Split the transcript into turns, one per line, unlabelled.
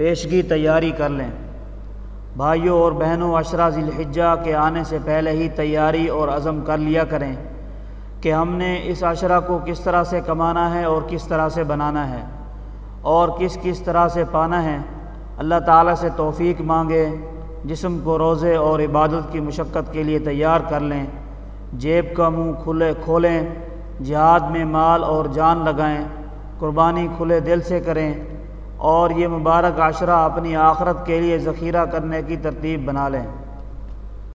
پیشگی تیاری کر لیں۔ بھائیوں اور بہنوں، عشرہ ذی الحجہ کے آنے سے پہلے ہی تیاری اور عزم کر لیا کریں کہ ہم نے اس عشرہ کو کس طرح سے کمانا ہے اور کس طرح سے بنانا ہے اور کس کس طرح سے پانا ہے۔ اللہ تعالیٰ سے توفیق مانگے، جسم کو روزے اور عبادت کی مشقت کے لیے تیار کر لیں۔ جیب کا منہ کھلے، کھولیں، جہاد میں مال اور جان لگائیں۔ قربانی کھلے دل سے کریں۔ اور یہ مبارک عشرہ اپنی آخرت کے لیے ذخیرہ کرنے کی ترتیب بنا لیں۔